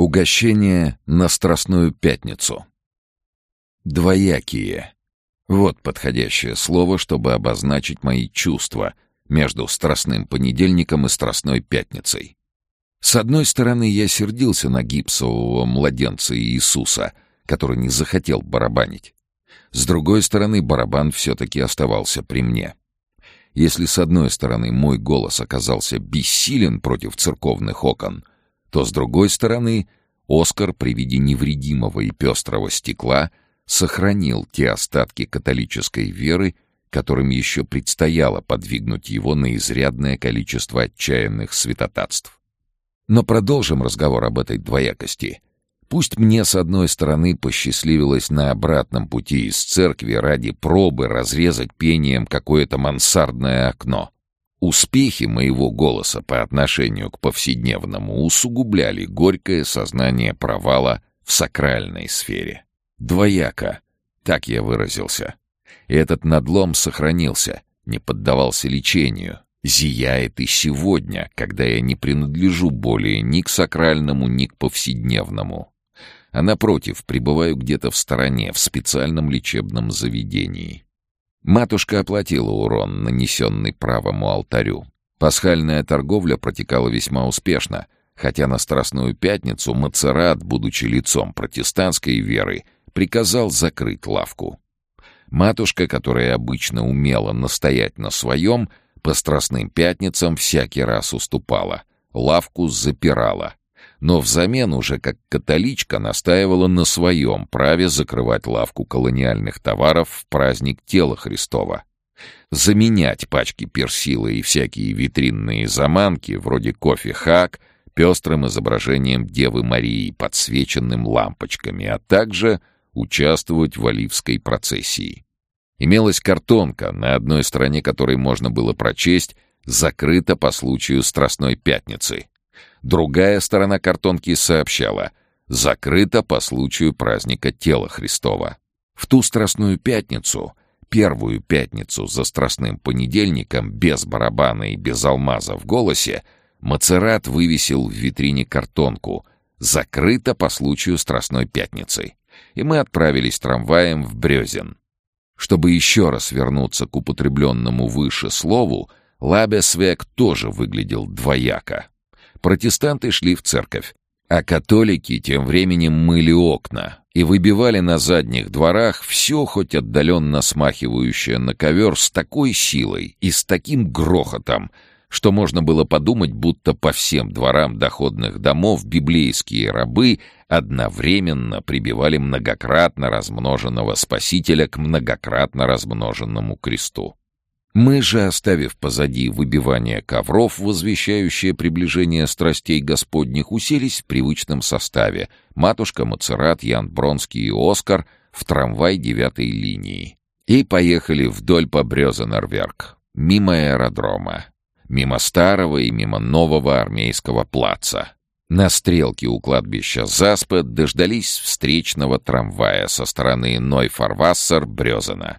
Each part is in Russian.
Угощение на Страстную Пятницу. Двоякие. Вот подходящее слово, чтобы обозначить мои чувства между Страстным Понедельником и Страстной Пятницей. С одной стороны, я сердился на гипсового младенца Иисуса, который не захотел барабанить. С другой стороны, барабан все-таки оставался при мне. Если с одной стороны мой голос оказался бессилен против церковных окон — то, с другой стороны, Оскар при виде невредимого и пестрого стекла сохранил те остатки католической веры, которым еще предстояло подвигнуть его на изрядное количество отчаянных святотатств. Но продолжим разговор об этой двоякости. Пусть мне, с одной стороны, посчастливилось на обратном пути из церкви ради пробы разрезать пением какое-то мансардное окно — Успехи моего голоса по отношению к повседневному усугубляли горькое сознание провала в сакральной сфере. Двояко, так я выразился. И этот надлом сохранился, не поддавался лечению, зияет и сегодня, когда я не принадлежу более ни к сакральному, ни к повседневному. А напротив, пребываю где-то в стороне, в специальном лечебном заведении. Матушка оплатила урон, нанесенный правому алтарю. Пасхальная торговля протекала весьма успешно, хотя на Страстную Пятницу Мацерат, будучи лицом протестантской веры, приказал закрыть лавку. Матушка, которая обычно умела настоять на своем, по Страстным Пятницам всякий раз уступала, лавку запирала, но взамен уже как католичка настаивала на своем праве закрывать лавку колониальных товаров в праздник тела Христова. Заменять пачки персила и всякие витринные заманки, вроде кофе-хак, пестрым изображением Девы Марии, подсвеченным лампочками, а также участвовать в оливской процессии. Имелась картонка, на одной стороне которой можно было прочесть «Закрыто по случаю Страстной Пятницы». Другая сторона картонки сообщала «Закрыто по случаю праздника Тела Христова». В ту Страстную Пятницу, первую пятницу за Страстным Понедельником, без барабана и без алмаза в голосе, Мацерат вывесил в витрине картонку «Закрыто по случаю Страстной Пятницы». И мы отправились трамваем в Брезен. Чтобы еще раз вернуться к употребленному выше слову, Лабесвек тоже выглядел двояко. Протестанты шли в церковь, а католики тем временем мыли окна и выбивали на задних дворах все, хоть отдаленно смахивающее на ковер, с такой силой и с таким грохотом, что можно было подумать, будто по всем дворам доходных домов библейские рабы одновременно прибивали многократно размноженного Спасителя к многократно размноженному кресту. Мы же, оставив позади выбивание ковров, возвещающее приближение страстей Господних, уселись в привычном составе — матушка Мацерат, Ян Бронский и Оскар в трамвай девятой линии. И поехали вдоль по Брёзенерверк, мимо аэродрома, мимо старого и мимо нового армейского плаца. На стрелке у кладбища Заспет дождались встречного трамвая со стороны Нойфарвассер-Брёзена.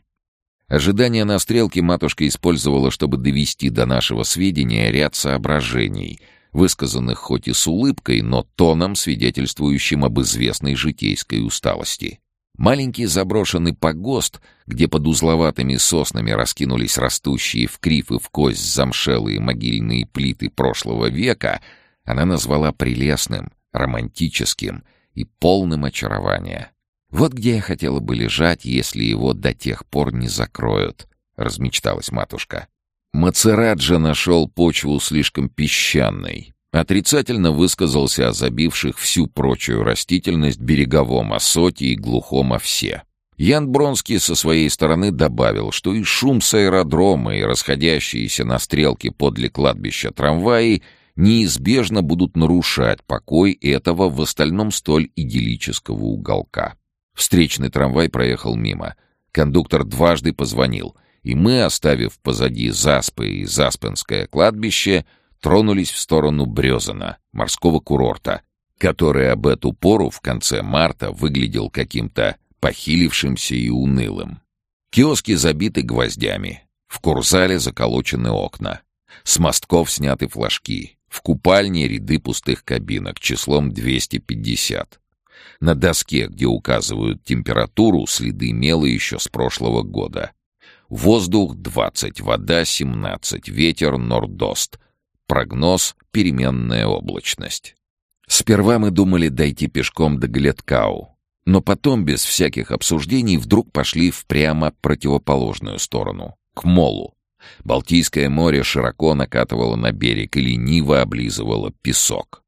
Ожидание на стрелке матушка использовала, чтобы довести до нашего сведения ряд соображений, высказанных хоть и с улыбкой, но тоном, свидетельствующим об известной житейской усталости. Маленький заброшенный погост, где под узловатыми соснами раскинулись растущие в крив и в кость замшелые могильные плиты прошлого века, она назвала прелестным, романтическим и полным очарования. Вот где я хотела бы лежать, если его до тех пор не закроют, — размечталась матушка. Мацераджа нашел почву слишком песчаной. Отрицательно высказался о забивших всю прочую растительность береговом осоте и глухом овсе. Ян Бронский со своей стороны добавил, что и шум с аэродрома, и расходящиеся на стрелке подле кладбища трамваи неизбежно будут нарушать покой этого в остальном столь идиллического уголка. Встречный трамвай проехал мимо. Кондуктор дважды позвонил, и мы, оставив позади Заспы и Заспенское кладбище, тронулись в сторону Брезана, морского курорта, который об эту пору в конце марта выглядел каким-то похилившимся и унылым. Киоски забиты гвоздями, в курзале заколочены окна, с мостков сняты флажки, В купальне ряды пустых кабинок числом 250. На доске, где указывают температуру, следы мела еще с прошлого года. Воздух 20, вода 17, ветер нордост. Прогноз — переменная облачность. Сперва мы думали дойти пешком до Глеткау, но потом, без всяких обсуждений, вдруг пошли в прямо противоположную сторону, к молу. Балтийское море широко накатывало на берег и лениво облизывало песок.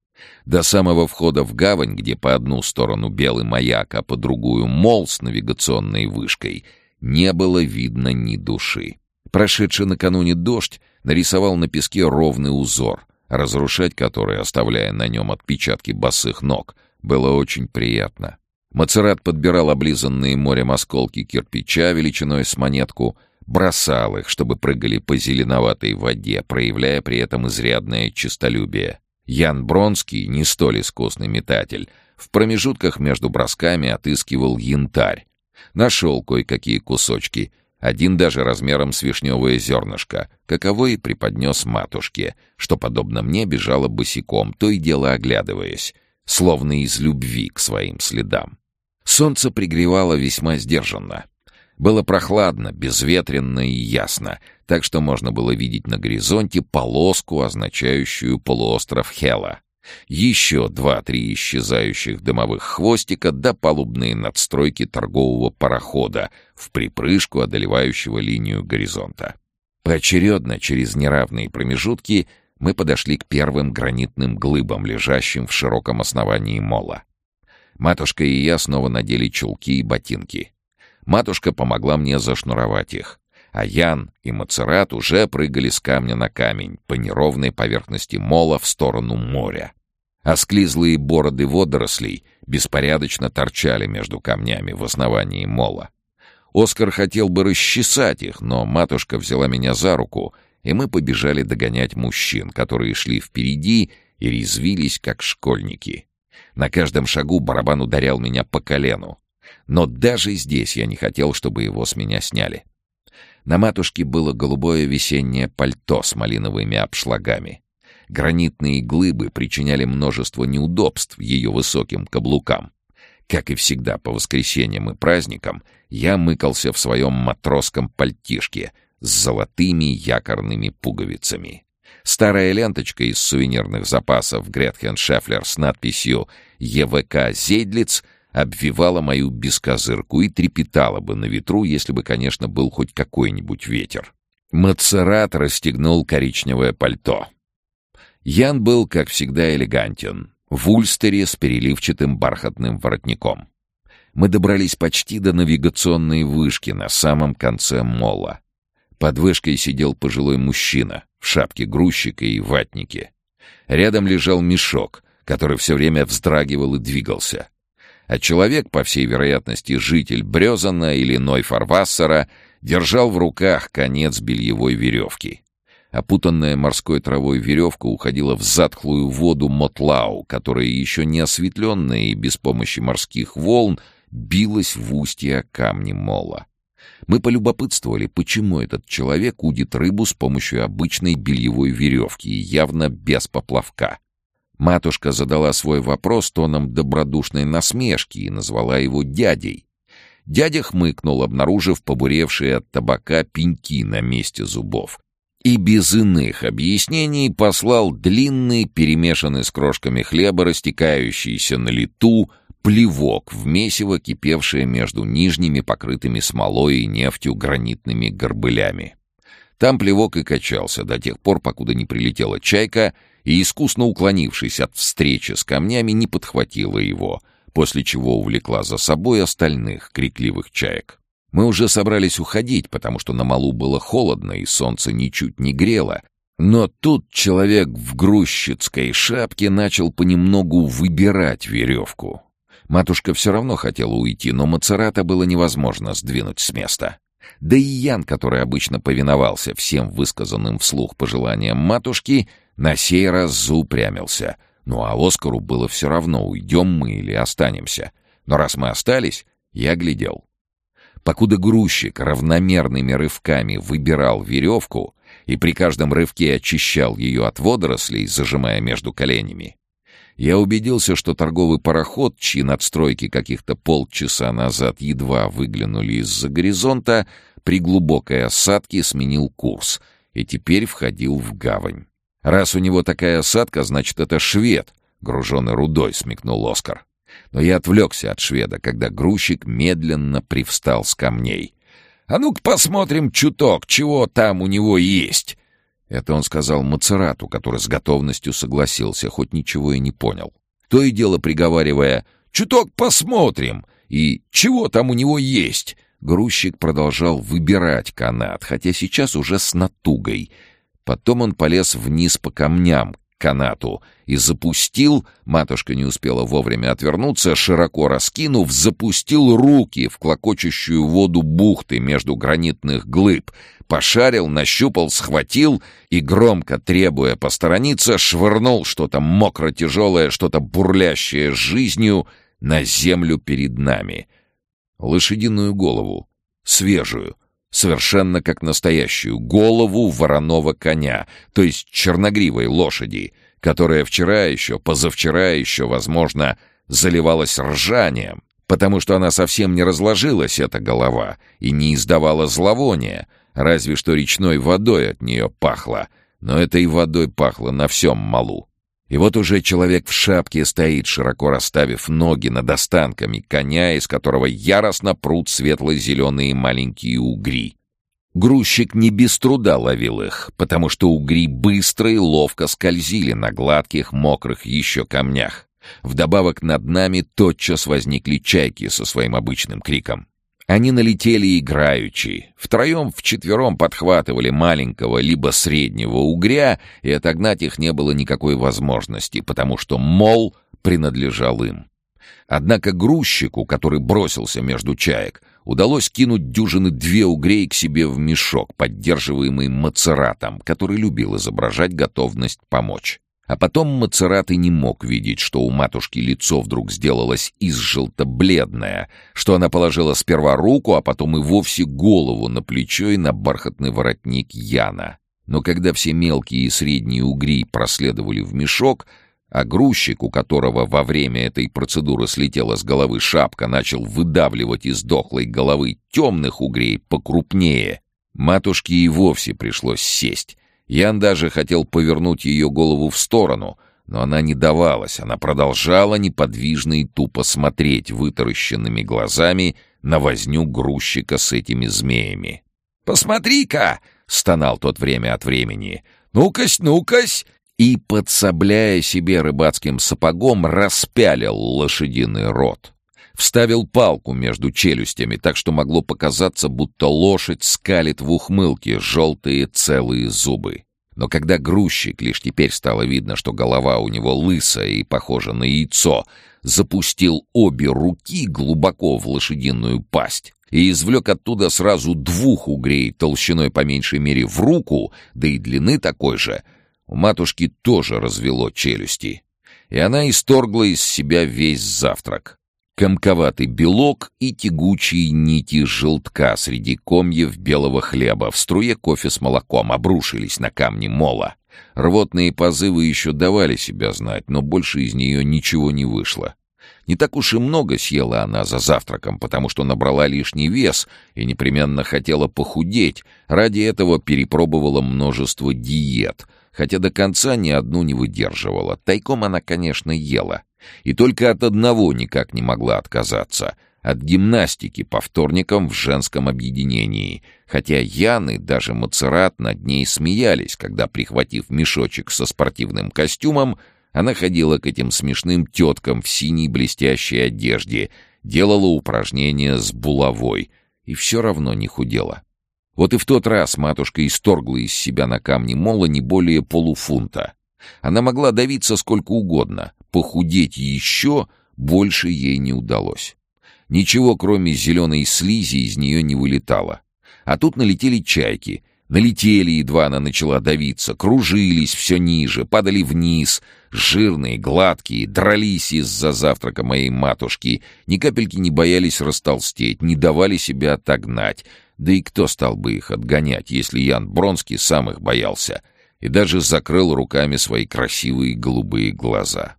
До самого входа в гавань, где по одну сторону белый маяк, а по другую мол с навигационной вышкой, не было видно ни души. Прошедший накануне дождь нарисовал на песке ровный узор, разрушать который, оставляя на нем отпечатки босых ног, было очень приятно. Мацерат подбирал облизанные морем осколки кирпича величиной с монетку, бросал их, чтобы прыгали по зеленоватой воде, проявляя при этом изрядное честолюбие. Ян Бронский, не столь искусный метатель, в промежутках между бросками отыскивал янтарь. Нашел кое-какие кусочки, один даже размером с вишневое зернышко, каково и преподнес матушке, что, подобно мне, бежала босиком, то и дело оглядываясь, словно из любви к своим следам. Солнце пригревало весьма сдержанно. Было прохладно, безветренно и ясно, так что можно было видеть на горизонте полоску, означающую полуостров Хела. Еще два-три исчезающих дымовых хвостика до палубные надстройки торгового парохода, в припрыжку одолевающего линию горизонта. Поочередно, через неравные промежутки, мы подошли к первым гранитным глыбам, лежащим в широком основании мола. Матушка и я снова надели чулки и ботинки. Матушка помогла мне зашнуровать их. А Ян и Мацерат уже прыгали с камня на камень по неровной поверхности мола в сторону моря. Осклизлые бороды водорослей беспорядочно торчали между камнями в основании мола. Оскар хотел бы расчесать их, но матушка взяла меня за руку, и мы побежали догонять мужчин, которые шли впереди и резвились, как школьники. На каждом шагу барабан ударял меня по колену. Но даже здесь я не хотел, чтобы его с меня сняли. На матушке было голубое весеннее пальто с малиновыми обшлагами. Гранитные глыбы причиняли множество неудобств ее высоким каблукам. Как и всегда по воскресеньям и праздникам, я мыкался в своем матросском пальтишке с золотыми якорными пуговицами. Старая ленточка из сувенирных запасов Гретхен Шефлер с надписью «ЕВК Зейдлиц» обвивала мою бескозырку и трепетала бы на ветру, если бы, конечно, был хоть какой-нибудь ветер. Мацерат расстегнул коричневое пальто. Ян был, как всегда, элегантен, в ульстере с переливчатым бархатным воротником. Мы добрались почти до навигационной вышки на самом конце мола. Под вышкой сидел пожилой мужчина в шапке грузчика и ватнике. Рядом лежал мешок, который все время вздрагивал и двигался. А человек, по всей вероятности, житель Брезана или Нойфарвассера, держал в руках конец бельевой веревки. Опутанная морской травой веревка уходила в затхлую воду Мотлау, которая еще не осветленная и без помощи морских волн билась в устье камни мола. Мы полюбопытствовали, почему этот человек удит рыбу с помощью обычной бельевой веревки явно без поплавка. Матушка задала свой вопрос тоном добродушной насмешки и назвала его дядей. Дядя хмыкнул, обнаружив побуревшие от табака пеньки на месте зубов. И без иных объяснений послал длинный, перемешанный с крошками хлеба, растекающийся на лету, плевок в месиво, кипевшее между нижними, покрытыми смолой и нефтью гранитными горбылями. Там плевок и качался до тех пор, покуда не прилетела чайка и, искусно уклонившись от встречи с камнями, не подхватила его, после чего увлекла за собой остальных крикливых чаек. Мы уже собрались уходить, потому что на малу было холодно и солнце ничуть не грело, но тут человек в грузчицкой шапке начал понемногу выбирать веревку. Матушка все равно хотела уйти, но Мацерата было невозможно сдвинуть с места. Да и Ян, который обычно повиновался всем высказанным вслух пожеланиям матушки, на сей раз заупрямился. Ну а Оскару было все равно, уйдем мы или останемся. Но раз мы остались, я глядел. Покуда грузчик равномерными рывками выбирал веревку, и при каждом рывке очищал ее от водорослей, зажимая между коленями. Я убедился, что торговый пароход, чьи надстройки каких-то полчаса назад едва выглянули из-за горизонта, при глубокой осадке сменил курс и теперь входил в гавань. «Раз у него такая осадка, значит, это швед», — груженный рудой, — смекнул Оскар. Но я отвлекся от шведа, когда грузчик медленно привстал с камней. «А ну-ка посмотрим чуток, чего там у него есть!» Это он сказал Мацерату, который с готовностью согласился, хоть ничего и не понял. То и дело приговаривая «Чуток посмотрим!» и «Чего там у него есть?» Грузчик продолжал выбирать канат, хотя сейчас уже с натугой. Потом он полез вниз по камням, канату и запустил, матушка не успела вовремя отвернуться, широко раскинув, запустил руки в клокочущую воду бухты между гранитных глыб, пошарил, нащупал, схватил и, громко требуя посторониться, швырнул что-то мокро-тяжелое, что-то бурлящее жизнью на землю перед нами. Лошадиную голову, свежую, совершенно как настоящую голову вороного коня, то есть черногривой лошади, которая вчера еще, позавчера еще, возможно, заливалась ржанием, потому что она совсем не разложилась, эта голова, и не издавала зловония, разве что речной водой от нее пахло, но этой водой пахло на всем малу. И вот уже человек в шапке стоит, широко расставив ноги над останками коня, из которого яростно прут светло-зеленые маленькие угри. Грузчик не без труда ловил их, потому что угри быстро и ловко скользили на гладких, мокрых еще камнях. Вдобавок над нами тотчас возникли чайки со своим обычным криком. Они налетели играючи, втроем-вчетвером подхватывали маленького либо среднего угря, и отогнать их не было никакой возможности, потому что мол принадлежал им. Однако грузчику, который бросился между чаек, удалось кинуть дюжины две угрей к себе в мешок, поддерживаемый мацератом, который любил изображать готовность помочь. А потом Мацерат и не мог видеть, что у матушки лицо вдруг сделалось изжелто-бледное, что она положила сперва руку, а потом и вовсе голову на плечо и на бархатный воротник Яна. Но когда все мелкие и средние угри проследовали в мешок, а грузчик, у которого во время этой процедуры слетела с головы шапка, начал выдавливать из дохлой головы темных угрей покрупнее, матушке и вовсе пришлось сесть, Ян даже хотел повернуть ее голову в сторону, но она не давалась, она продолжала неподвижно и тупо смотреть вытаращенными глазами на возню грузчика с этими змеями. «Посмотри-ка!» — стонал тот время от времени. «Ну-кась, ну-кась!» И, подсобляя себе рыбацким сапогом, распялил лошадиный рот. Вставил палку между челюстями, так что могло показаться, будто лошадь скалит в ухмылке желтые целые зубы. Но когда грузчик, лишь теперь стало видно, что голова у него лысая и похожа на яйцо, запустил обе руки глубоко в лошадиную пасть и извлек оттуда сразу двух угрей толщиной по меньшей мере в руку, да и длины такой же, у матушки тоже развело челюсти. И она исторгла из себя весь завтрак. Комковатый белок и тягучие нити желтка среди комьев белого хлеба в струе кофе с молоком обрушились на камни мола. Рвотные позывы еще давали себя знать, но больше из нее ничего не вышло. Не так уж и много съела она за завтраком, потому что набрала лишний вес и непременно хотела похудеть. Ради этого перепробовала множество диет, хотя до конца ни одну не выдерживала. Тайком она, конечно, ела. И только от одного никак не могла отказаться — от гимнастики по вторникам в женском объединении, хотя Яны, даже Мацерат над ней смеялись, когда, прихватив мешочек со спортивным костюмом, она ходила к этим смешным теткам в синей блестящей одежде, делала упражнения с булавой и все равно не худела. Вот и в тот раз матушка исторгла из себя на камне мола не более полуфунта. Она могла давиться сколько угодно, похудеть еще больше ей не удалось. Ничего, кроме зеленой слизи, из нее не вылетало. А тут налетели чайки, Налетели, едва она начала давиться, кружились все ниже, падали вниз, жирные, гладкие, дрались из-за завтрака моей матушки, ни капельки не боялись растолстеть, не давали себя отогнать. Да и кто стал бы их отгонять, если Ян Бронский сам их боялся и даже закрыл руками свои красивые голубые глаза.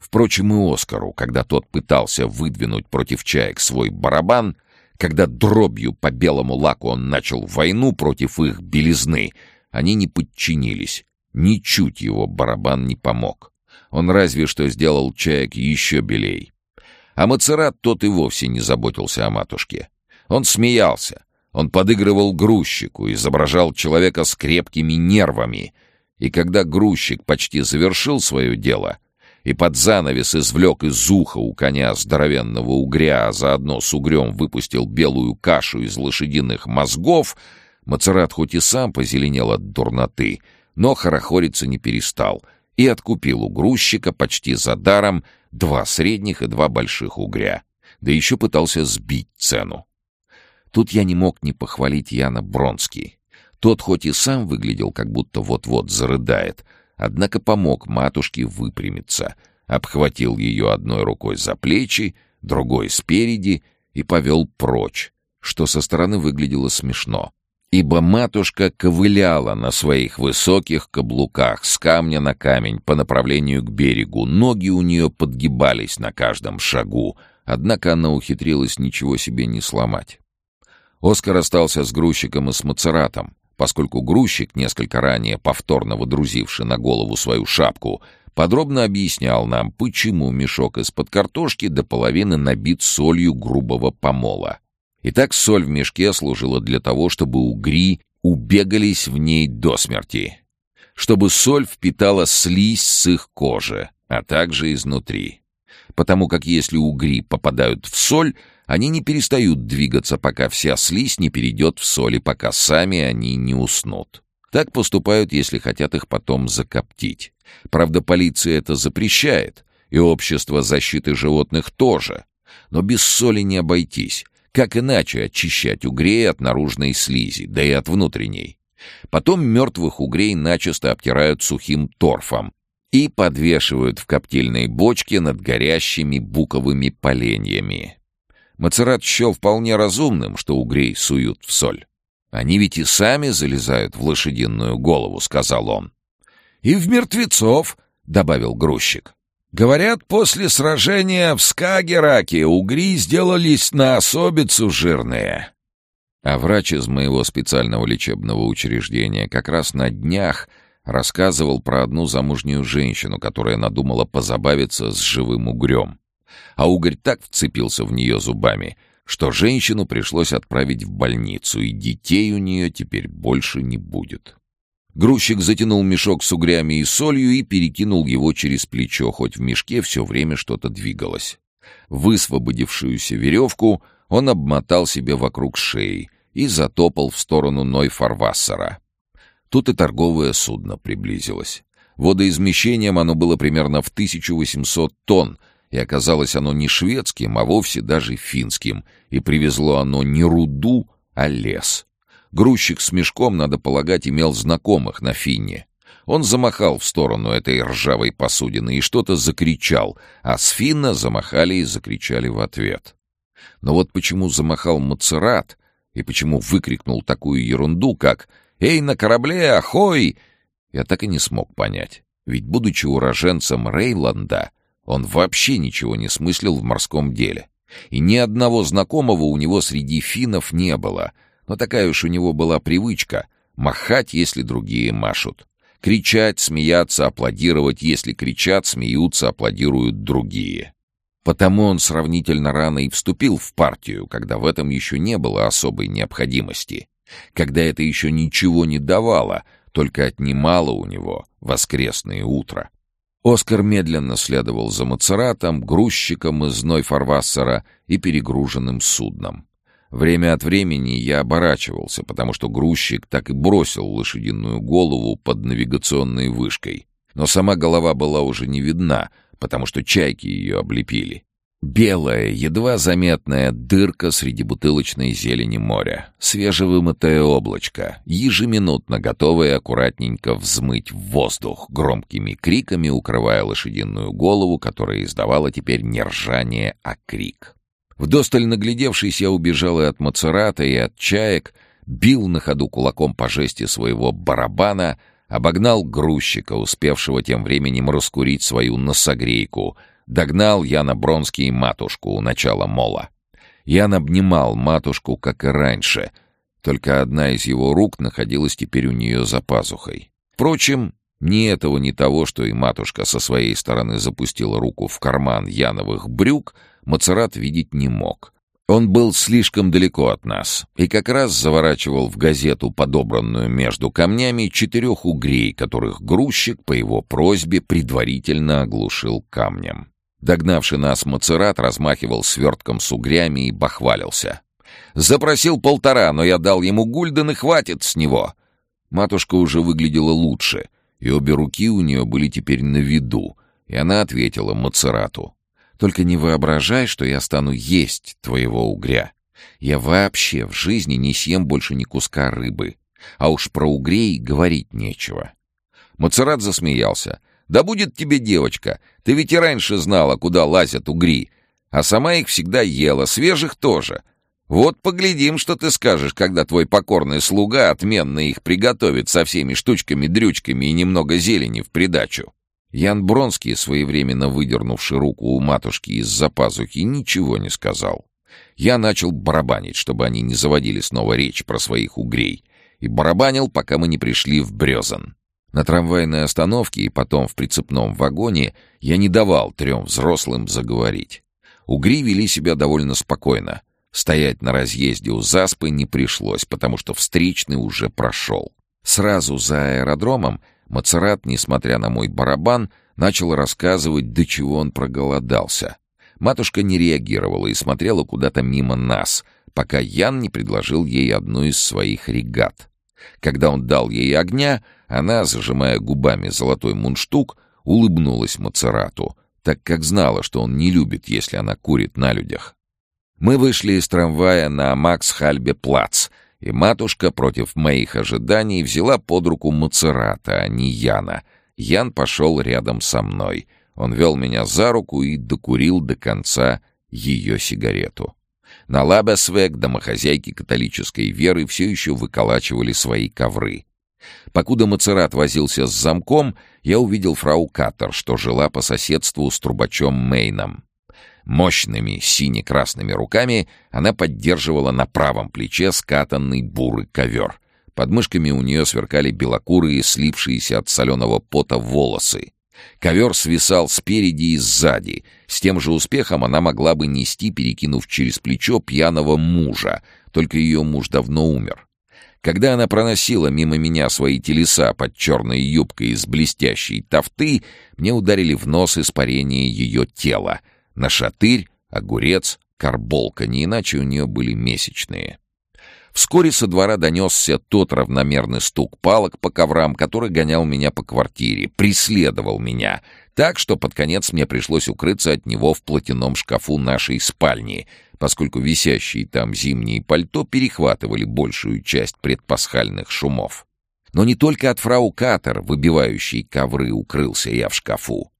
Впрочем, и Оскару, когда тот пытался выдвинуть против чаек свой барабан, когда дробью по белому лаку он начал войну против их белизны, они не подчинились. Ничуть его барабан не помог. Он разве что сделал чаек еще белей. А Мацерат тот и вовсе не заботился о матушке. Он смеялся. Он подыгрывал грузчику, изображал человека с крепкими нервами. И когда грузчик почти завершил свое дело — и под занавес извлек из уха у коня здоровенного угря, а заодно с угрем выпустил белую кашу из лошадиных мозгов, Мацерат хоть и сам позеленел от дурноты, но хорохориться не перестал и откупил у грузчика почти за даром два средних и два больших угря, да еще пытался сбить цену. Тут я не мог не похвалить Яна Бронский. Тот хоть и сам выглядел, как будто вот-вот зарыдает — однако помог матушке выпрямиться, обхватил ее одной рукой за плечи, другой спереди и повел прочь, что со стороны выглядело смешно. Ибо матушка ковыляла на своих высоких каблуках с камня на камень по направлению к берегу, ноги у нее подгибались на каждом шагу, однако она ухитрилась ничего себе не сломать. Оскар остался с грузчиком и с Мацератом поскольку грузчик, несколько ранее повторно водрузивший на голову свою шапку, подробно объяснял нам, почему мешок из-под картошки до половины набит солью грубого помола. Итак, соль в мешке служила для того, чтобы угри убегались в ней до смерти, чтобы соль впитала слизь с их кожи, а также изнутри. Потому как если угри попадают в соль, они не перестают двигаться, пока вся слизь не перейдет в соли, пока сами они не уснут. Так поступают, если хотят их потом закоптить. Правда, полиция это запрещает, и общество защиты животных тоже. Но без соли не обойтись. Как иначе очищать угрей от наружной слизи, да и от внутренней? Потом мертвых угрей начисто обтирают сухим торфом и подвешивают в коптильной бочке над горящими буковыми поленьями. Мацерат счел вполне разумным, что угрей суют в соль. «Они ведь и сами залезают в лошадиную голову», — сказал он. «И в мертвецов», — добавил грузчик. «Говорят, после сражения в Скагераке угри сделались на особицу жирные». А врач из моего специального лечебного учреждения как раз на днях рассказывал про одну замужнюю женщину, которая надумала позабавиться с живым угрем а угорь так вцепился в нее зубами, что женщину пришлось отправить в больницу, и детей у нее теперь больше не будет. Грузчик затянул мешок с угрями и солью и перекинул его через плечо, хоть в мешке все время что-то двигалось. Высвободившуюся веревку он обмотал себе вокруг шеи и затопал в сторону Нойфарвассера. Тут и торговое судно приблизилось. Водоизмещением оно было примерно в 1800 тонн, и оказалось оно не шведским, а вовсе даже финским, и привезло оно не руду, а лес. Грузчик с мешком, надо полагать, имел знакомых на Финне. Он замахал в сторону этой ржавой посудины и что-то закричал, а с Финна замахали и закричали в ответ. Но вот почему замахал Мацерат и почему выкрикнул такую ерунду, как «Эй, на корабле, ахой!» я так и не смог понять. Ведь, будучи уроженцем Рейланда, он вообще ничего не смыслил в морском деле. И ни одного знакомого у него среди финнов не было. Но такая уж у него была привычка — махать, если другие машут. Кричать, смеяться, аплодировать, если кричат, смеются, аплодируют другие. Потому он сравнительно рано и вступил в партию, когда в этом еще не было особой необходимости. Когда это еще ничего не давало, только отнимало у него воскресное утро. Оскар медленно следовал за Мацератом, грузчиком из Нойфарвассера и перегруженным судном. Время от времени я оборачивался, потому что грузчик так и бросил лошадиную голову под навигационной вышкой. Но сама голова была уже не видна, потому что чайки ее облепили. Белая, едва заметная дырка среди бутылочной зелени моря. Свежевымытое облачко, ежеминутно готовое аккуратненько взмыть в воздух, громкими криками укрывая лошадиную голову, которая издавала теперь не ржание, а крик. Вдосталь наглядевшись, я убежал и от Мацерата, и от чаек, бил на ходу кулаком по жести своего барабана, обогнал грузчика, успевшего тем временем раскурить свою носогрейку — Догнал Яна Бронский матушку у начала мола. Ян обнимал матушку, как и раньше, только одна из его рук находилась теперь у нее за пазухой. Впрочем, ни этого, ни того, что и матушка со своей стороны запустила руку в карман Яновых брюк, Мацерат видеть не мог. Он был слишком далеко от нас и как раз заворачивал в газету, подобранную между камнями, четырех угрей, которых грузчик по его просьбе предварительно оглушил камнем. Догнавший нас Мацерат размахивал свертком с угрями и бахвалился. «Запросил полтора, но я дал ему гульден и хватит с него!» Матушка уже выглядела лучше, и обе руки у нее были теперь на виду, и она ответила Мацерату. «Только не воображай, что я стану есть твоего угря. Я вообще в жизни не съем больше ни куска рыбы, а уж про угрей говорить нечего». Мацерат засмеялся — да будет тебе девочка, ты ведь и раньше знала, куда лазят угри, а сама их всегда ела, свежих тоже. Вот поглядим, что ты скажешь, когда твой покорный слуга отменно их приготовит со всеми штучками-дрючками и немного зелени в придачу». Ян Бронский, своевременно выдернувший руку у матушки из-за пазухи, ничего не сказал. Я начал барабанить, чтобы они не заводили снова речь про своих угрей, и барабанил, пока мы не пришли в Брезан. На трамвайной остановке и потом в прицепном вагоне я не давал трем взрослым заговорить. Угри вели себя довольно спокойно. Стоять на разъезде у Заспы не пришлось, потому что встречный уже прошел. Сразу за аэродромом Мацерат, несмотря на мой барабан, начал рассказывать, до чего он проголодался. Матушка не реагировала и смотрела куда-то мимо нас, пока Ян не предложил ей одну из своих регат. Когда он дал ей огня, она, зажимая губами золотой мундштук, улыбнулась Мацерату, так как знала, что он не любит, если она курит на людях. Мы вышли из трамвая на Макс-Хальбе-Плац, и матушка против моих ожиданий взяла под руку Мацерата, а не Яна. Ян пошел рядом со мной. Он вел меня за руку и докурил до конца ее сигарету. На Лабесвек домохозяйки католической веры все еще выколачивали свои ковры. Покуда Мацерат возился с замком, я увидел фрау Каттер, что жила по соседству с трубачом Мейном. Мощными сине-красными руками она поддерживала на правом плече скатанный бурый ковер. Под мышками у нее сверкали белокурые, слипшиеся от соленого пота волосы. Ковер свисал спереди и сзади. С тем же успехом она могла бы нести, перекинув через плечо пьяного мужа, только ее муж давно умер. Когда она проносила мимо меня свои телеса под черной юбкой из блестящей тафты, мне ударили в нос испарение ее тела. На шатырь, огурец, карболка, не иначе у нее были месячные. Вскоре со двора донесся тот равномерный стук палок по коврам, который гонял меня по квартире, преследовал меня, так что под конец мне пришлось укрыться от него в платяном шкафу нашей спальни, поскольку висящие там зимние пальто перехватывали большую часть предпасхальных шумов. Но не только от фрау Катер, выбивающей ковры, укрылся я в шкафу.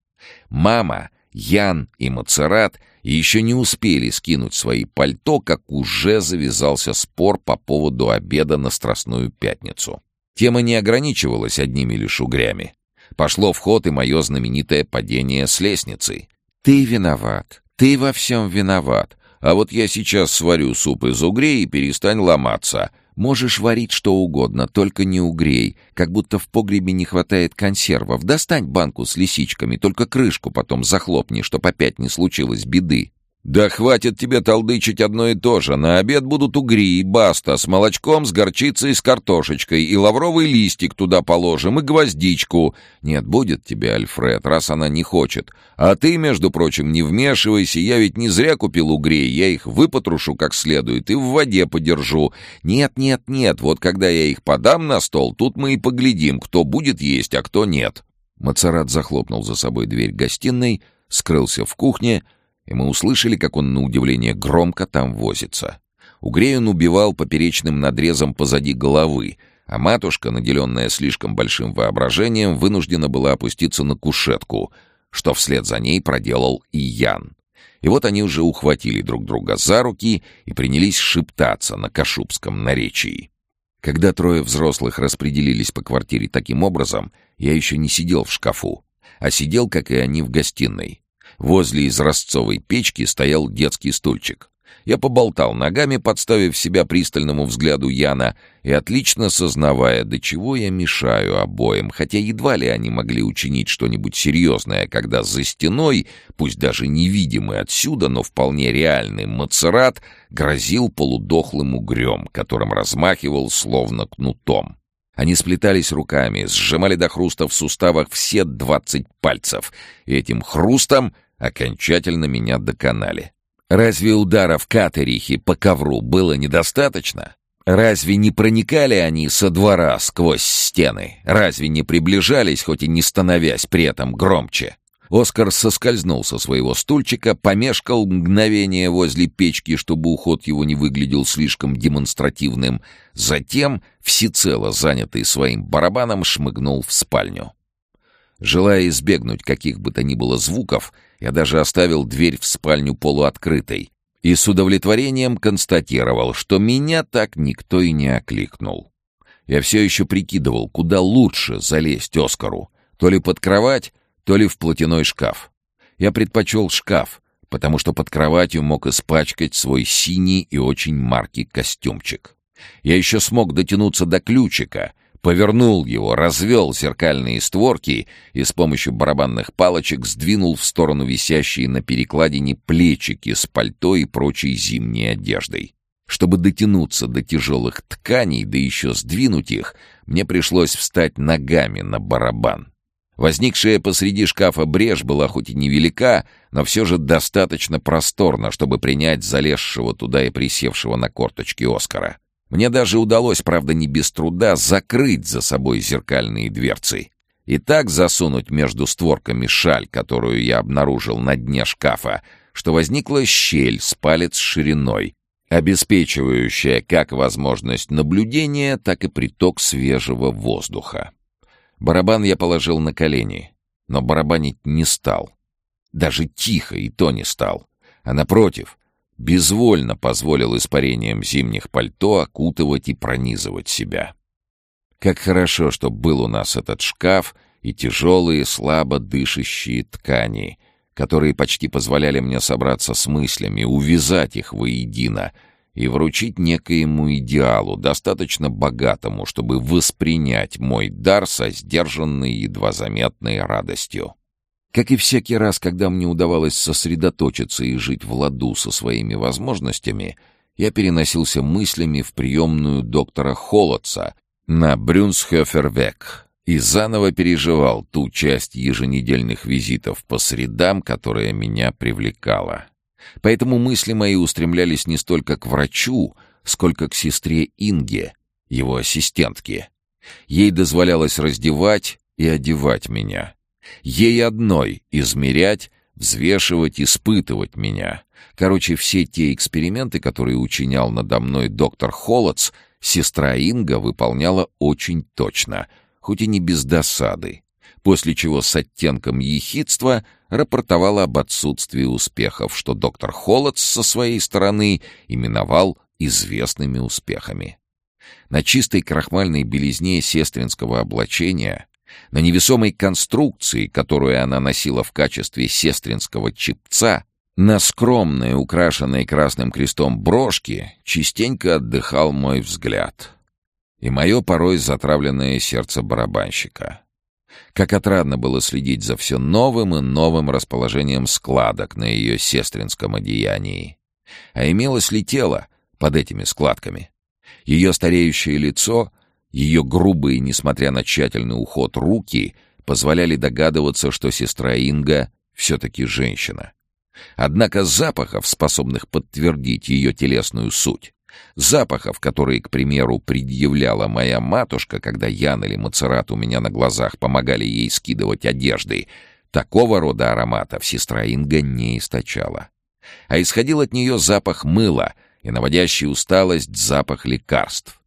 Мама, Ян и Мацерат — еще не успели скинуть свои пальто, как уже завязался спор по поводу обеда на Страстную Пятницу. Тема не ограничивалась одними лишь угрями. Пошло в ход и мое знаменитое падение с лестницы. «Ты виноват, ты во всем виноват, а вот я сейчас сварю суп из угрей и перестань ломаться», Можешь варить что угодно, только не угрей, как будто в погребе не хватает консервов. Достань банку с лисичками, только крышку потом захлопни, чтоб опять не случилось беды. «Да хватит тебе толдычить одно и то же. На обед будут угри и баста с молочком, с горчицей, с картошечкой. И лавровый листик туда положим, и гвоздичку. Нет, будет тебе, Альфред, раз она не хочет. А ты, между прочим, не вмешивайся. Я ведь не зря купил угрей. Я их выпотрушу как следует и в воде подержу. Нет, нет, нет. Вот когда я их подам на стол, тут мы и поглядим, кто будет есть, а кто нет». Мацарат захлопнул за собой дверь гостиной, скрылся в кухне — и мы услышали, как он, на удивление, громко там возится. Угрей он убивал поперечным надрезом позади головы, а матушка, наделенная слишком большим воображением, вынуждена была опуститься на кушетку, что вслед за ней проделал и Ян. И вот они уже ухватили друг друга за руки и принялись шептаться на кашубском наречии. Когда трое взрослых распределились по квартире таким образом, я еще не сидел в шкафу, а сидел, как и они, в гостиной. Возле изразцовой печки стоял детский стульчик. Я поболтал ногами, подставив себя пристальному взгляду Яна, и отлично сознавая, до чего я мешаю обоим, хотя едва ли они могли учинить что-нибудь серьезное, когда за стеной, пусть даже невидимый отсюда, но вполне реальный мацерат, грозил полудохлым угрем, которым размахивал словно кнутом. Они сплетались руками, сжимали до хруста в суставах все двадцать пальцев, и этим хрустом окончательно меня доконали. Разве ударов катерихи по ковру было недостаточно? Разве не проникали они со двора сквозь стены? Разве не приближались, хоть и не становясь при этом громче? Оскар соскользнул со своего стульчика, помешкал мгновение возле печки, чтобы уход его не выглядел слишком демонстративным, затем, всецело занятый своим барабаном, шмыгнул в спальню. Желая избегнуть каких бы то ни было звуков, я даже оставил дверь в спальню полуоткрытой и с удовлетворением констатировал, что меня так никто и не окликнул. Я все еще прикидывал, куда лучше залезть Оскару, то ли под кровать, то ли в платяной шкаф. Я предпочел шкаф, потому что под кроватью мог испачкать свой синий и очень маркий костюмчик. Я еще смог дотянуться до ключика, повернул его, развел зеркальные створки и с помощью барабанных палочек сдвинул в сторону висящие на перекладине плечики с пальто и прочей зимней одеждой. Чтобы дотянуться до тяжелых тканей, да еще сдвинуть их, мне пришлось встать ногами на барабан. Возникшая посреди шкафа брешь была хоть и невелика, но все же достаточно просторна, чтобы принять залезшего туда и присевшего на корточки Оскара. Мне даже удалось, правда не без труда, закрыть за собой зеркальные дверцы. И так засунуть между створками шаль, которую я обнаружил на дне шкафа, что возникла щель с палец шириной, обеспечивающая как возможность наблюдения, так и приток свежего воздуха. Барабан я положил на колени, но барабанить не стал. Даже тихо и то не стал. А напротив, безвольно позволил испарениям зимних пальто окутывать и пронизывать себя. Как хорошо, что был у нас этот шкаф и тяжелые, слабо дышащие ткани, которые почти позволяли мне собраться с мыслями, увязать их воедино и вручить некоему идеалу, достаточно богатому, чтобы воспринять мой дар со сдержанной, едва заметной радостью. Как и всякий раз, когда мне удавалось сосредоточиться и жить в ладу со своими возможностями, я переносился мыслями в приемную доктора Холодца на Брюнсхёфервек и заново переживал ту часть еженедельных визитов по средам, которая меня привлекала. Поэтому мысли мои устремлялись не столько к врачу, сколько к сестре Инге, его ассистентке. Ей дозволялось раздевать и одевать меня — Ей одной измерять, взвешивать, испытывать меня. Короче, все те эксперименты, которые учинял надо мной доктор Холодс, сестра Инга выполняла очень точно, хоть и не без досады, после чего с оттенком ехидства рапортовала об отсутствии успехов, что доктор Холодс со своей стороны именовал известными успехами. На чистой крахмальной белизне сестринского облачения на невесомой конструкции, которую она носила в качестве сестринского чепца, на скромной, украшенной красным крестом брошке частенько отдыхал мой взгляд. И мое порой затравленное сердце барабанщика. Как отрадно было следить за все новым и новым расположением складок на ее сестринском одеянии. А имелось ли тело под этими складками? Ее стареющее лицо — ее грубые, несмотря на тщательный уход, руки позволяли догадываться, что сестра Инга все-таки женщина. Однако запахов, способных подтвердить ее телесную суть, запахов, которые, к примеру, предъявляла моя матушка, когда Ян или Мацерат у меня на глазах помогали ей скидывать одежды, Такого рода ароматов сестра Инга не источала. А исходил от нее запах мыла и наводящий усталость запах лекарств.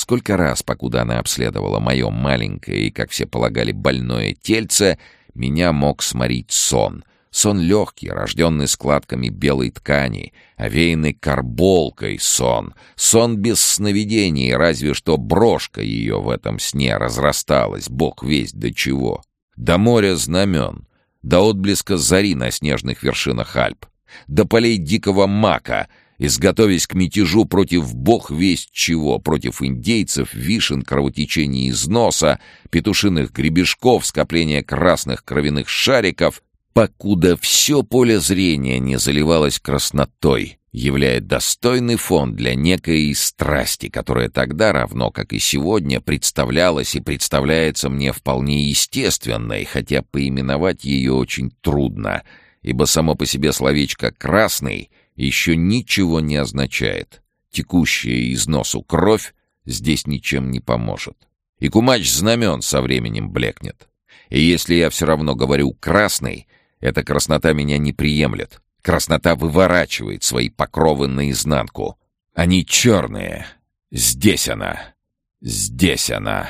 Сколько раз, покуда она обследовала мое маленькое и, как все полагали, больное тельце, меня мог сморить сон. Сон легкий, рожденный складками белой ткани, овеянный карболкой сон. Сон без сновидений, разве что брошка ее в этом сне разрасталась, бог весть до чего. До моря знамен, до отблеска зари на снежных вершинах Альп, до полей дикого мака — изготовясь к мятежу против бог весть чего, против индейцев, вишен, кровотечений из носа, петушиных гребешков, скопления красных кровяных шариков, покуда все поле зрения не заливалось краснотой, являя достойный фон для некой страсти, которая тогда, равно как и сегодня, представлялась и представляется мне вполне естественной, хотя поименовать ее очень трудно, ибо само по себе словечко «красный» еще ничего не означает. Текущая из носу кровь здесь ничем не поможет. И кумач знамен со временем блекнет. И если я все равно говорю «красный», эта краснота меня не приемлет. Краснота выворачивает свои покровы наизнанку. Они черные. Здесь она. Здесь она.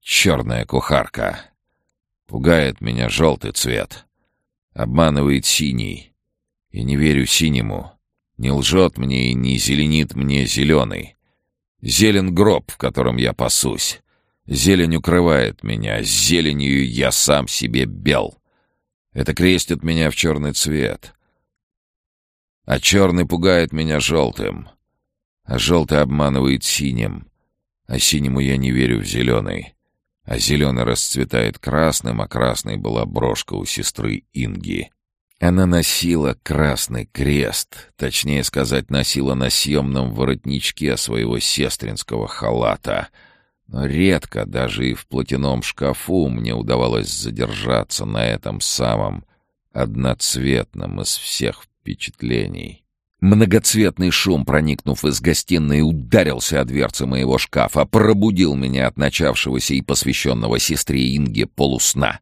Черная кухарка. Пугает меня желтый цвет. Обманывает синий. И не верю синему. Не лжет мне и не зеленит мне зеленый. Зелен гроб, в котором я пасусь. Зелень укрывает меня, с зеленью я сам себе бел. Это крестит меня в черный цвет. А черный пугает меня желтым. А желтый обманывает синим. А синему я не верю в зеленый. А зеленый расцветает красным, а красной была брошка у сестры Инги. Она носила красный крест, точнее сказать, носила на съемном воротничке своего сестринского халата. Но редко, даже и в платяном шкафу, мне удавалось задержаться на этом самом одноцветном из всех впечатлений. Многоцветный шум, проникнув из гостиной, ударился о дверцы моего шкафа, пробудил меня от начавшегося и посвященного сестре Инге полусна.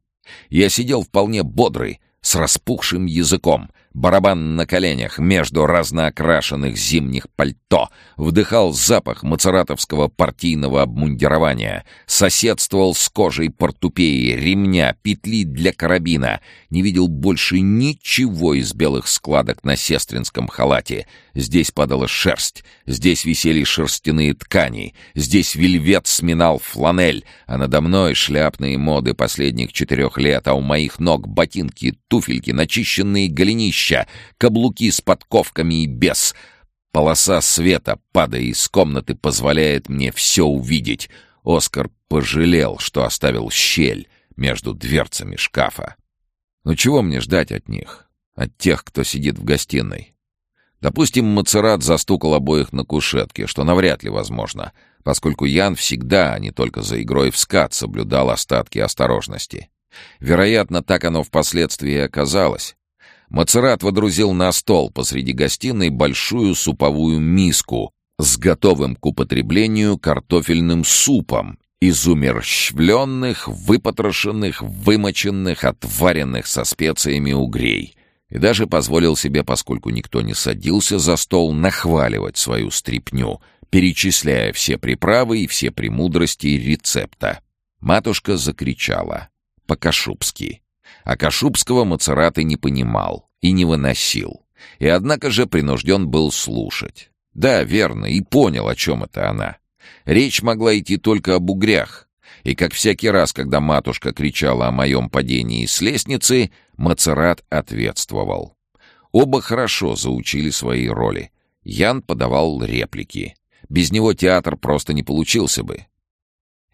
Я сидел вполне бодрый, с распухшим языком, барабан на коленях между разноокрашенных зимних пальто, вдыхал запах мацератовского партийного обмундирования, соседствовал с кожей портупеи, ремня, петли для карабина, не видел больше ничего из белых складок на сестринском халате. Здесь падала шерсть, здесь висели шерстяные ткани, здесь вельвет сминал фланель, а надо мной шляпные моды последних четырех лет, а у моих ног ботинки, туфельки, начищенные голенища, каблуки с подковками и без. Полоса света, падая из комнаты, позволяет мне все увидеть. Оскар пожалел, что оставил щель между дверцами шкафа. Но ну чего мне ждать от них? От тех, кто сидит в гостиной? Допустим, Мацерат застукал обоих на кушетке, что навряд ли возможно, поскольку Ян всегда, а не только за игрой в скат, соблюдал остатки осторожности. Вероятно, так оно впоследствии и оказалось. Мацерат водрузил на стол посреди гостиной большую суповую миску с готовым к употреблению картофельным супом из умерщвленных, выпотрошенных, вымоченных, отваренных со специями угрей, и даже позволил себе, поскольку никто не садился за стол, нахваливать свою стряпню, перечисляя все приправы и все премудрости рецепта. Матушка закричала. По-кашубски. А Кашубского Мацераты не понимал и не выносил. И однако же принужден был слушать. Да, верно, и понял, о чем это она. Речь могла идти только об угрях. И как всякий раз, когда матушка кричала о моем падении с лестницы, Мацерат ответствовал. Оба хорошо заучили свои роли. Ян подавал реплики. Без него театр просто не получился бы.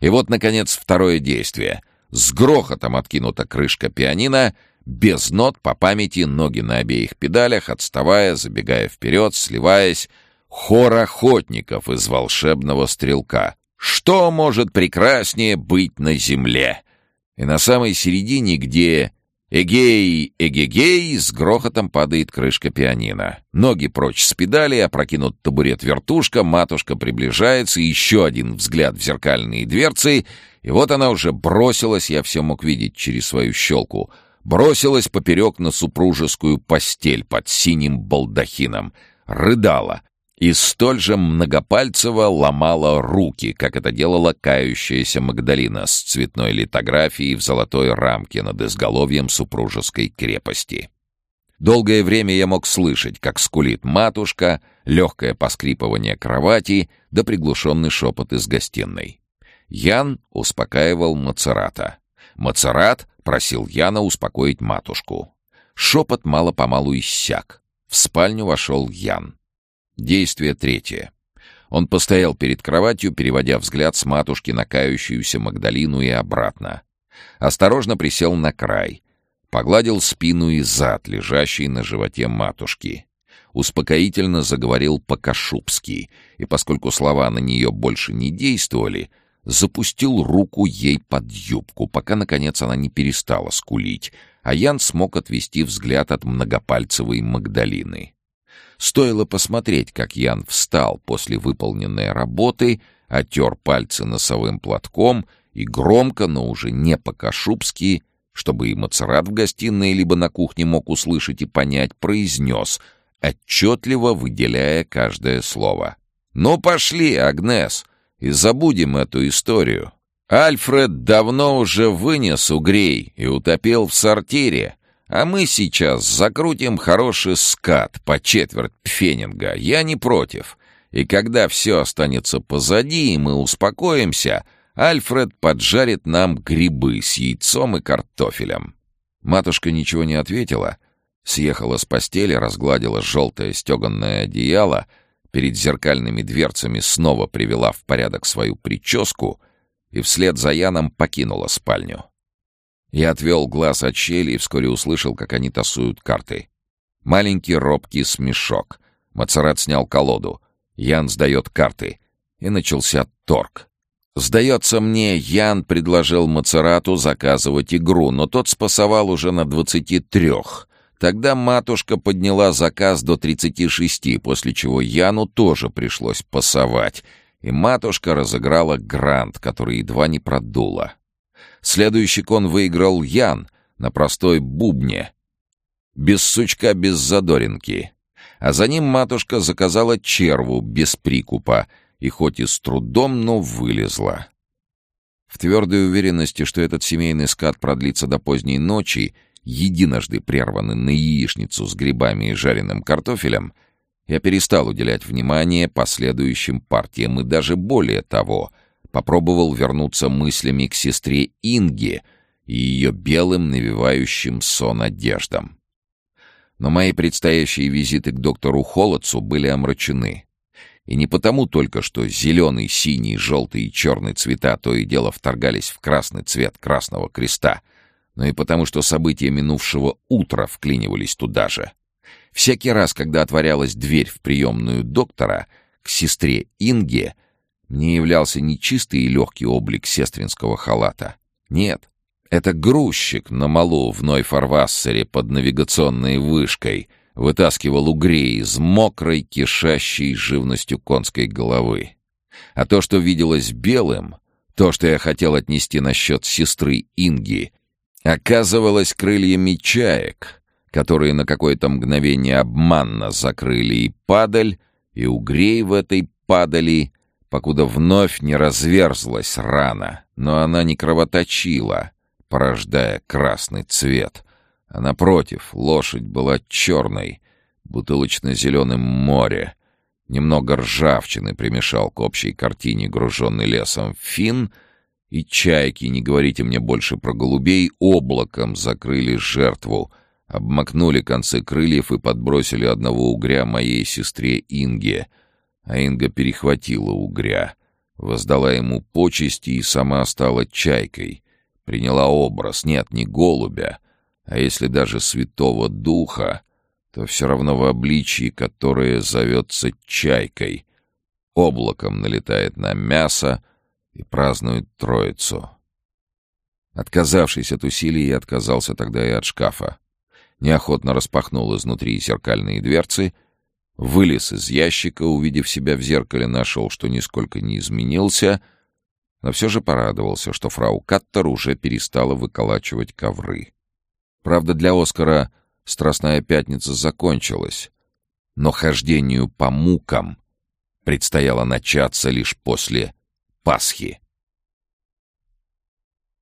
И вот, наконец, второе действие. С грохотом откинута крышка пианино, без нот, по памяти, ноги на обеих педалях, отставая, забегая вперед, сливаясь, Хор охотников из волшебного стрелка. Что может прекраснее быть на земле? И на самой середине, где «Эгей, эгегей!» с грохотом падает крышка пианино. Ноги прочь с педали, опрокинут табурет-вертушка, матушка приближается, еще один взгляд в зеркальные дверцы, и вот она уже бросилась, я все мог видеть через свою щелку, бросилась поперек на супружескую постель под синим балдахином, рыдала и столь же многопальцево ломала руки, как это делала кающаяся Магдалина с цветной литографией в золотой рамке над изголовьем супружеской крепости. Долгое время я мог слышать, как скулит матушка, легкое поскрипывание кровати да приглушенный шепот из гостиной. Ян успокаивал Мацерата. Мацерат просил Яна успокоить матушку. Шепот мало-помалу иссяк. В спальню вошел Ян. Действие третье. Он постоял перед кроватью, переводя взгляд с матушки на кающуюся Магдалину и обратно. Осторожно присел на край. Погладил спину и зад, лежащий на животе матушки. Успокоительно заговорил по-кашубски, и поскольку слова на нее больше не действовали, запустил руку ей под юбку, пока, наконец, она не перестала скулить, а Ян смог отвести взгляд от многопальцевой Магдалины. Стоило посмотреть, как Ян встал после выполненной работы, отер пальцы носовым платком и громко, но уже не по-кашубски, чтобы и Мацерат в гостиной либо на кухне мог услышать и понять, произнес, отчетливо выделяя каждое слово. «Ну пошли, Агнес!» И забудем эту историю. Альфред давно уже вынес угрей и утопил в сортире, а мы сейчас закрутим хороший скат по четверть пфенинга. Я не против. И когда все останется позади, и мы успокоимся, Альфред поджарит нам грибы с яйцом и картофелем». Матушка ничего не ответила, съехала с постели, разгладила желтое стеганное одеяло — перед зеркальными дверцами снова привела в порядок свою прическу и вслед за Яном покинула спальню. Я отвел глаз от щели и вскоре услышал, как они тасуют карты. Маленький робкий смешок. Мацарат снял колоду. Ян сдает карты. И начался торг. Сдается мне, Ян предложил Мацерату заказывать игру, но тот спасовал уже на двадцати трех. Тогда матушка подняла заказ до 36, после чего Яну тоже пришлось пасовать, и матушка разыграла грант, который едва не продула. Следующий кон выиграл Ян на простой бубне. Без сучка, без задоринки. А за ним матушка заказала черву без прикупа, и хоть и с трудом, но вылезла. В твердой уверенности, что этот семейный скат продлится до поздней ночи, единожды прерваны на яичницу с грибами и жареным картофелем, я перестал уделять внимание последующим партиям и даже более того, попробовал вернуться мыслями к сестре Инге и ее белым навевающим сон одеждам. Но мои предстоящие визиты к доктору Холодцу были омрачены. И не потому только, что зеленый, синий, желтый и черный цвета то и дело вторгались в красный цвет Красного Креста — но и потому, что события минувшего утра вклинивались туда же. Всякий раз, когда отворялась дверь в приемную доктора, к сестре Инге, не являлся не чистый и легкий облик сестринского халата. Нет, это грузчик на малу в Нойфарвассере под навигационной вышкой вытаскивал угрей из мокрой, кишащей живностью конской головы. А то, что виделось белым, то, что я хотел отнести насчет сестры Инги, оказывалось крыльями чаек, которые на какое-то мгновение обманно закрыли и падаль, и угрей в этой падали, покуда вновь не разверзлась рана, но она не кровоточила, порождая красный цвет. А напротив, лошадь была черной, бутылочно-зеленым море. Немного ржавчины примешал к общей картине, груженный лесом фин — и чайки, не говорите мне больше про голубей, облаком закрыли жертву, обмакнули концы крыльев и подбросили одного угря моей сестре Инге. А Инга перехватила угря, воздала ему почести и сама стала чайкой. Приняла образ, нет, не голубя, а если даже святого духа, то все равно в обличии, которое зовется чайкой. Облаком налетает на мясо, и празднуют Троицу. Отказавшись от усилий, я отказался тогда и от шкафа. Неохотно распахнул изнутри зеркальные дверцы, вылез из ящика, увидев себя в зеркале, нашел, что нисколько не изменился, но все же порадовался, что фрау Каттер уже перестала выколачивать ковры. Правда, для Оскара Страстная Пятница закончилась, но хождению по мукам предстояло начаться лишь после Пасхи.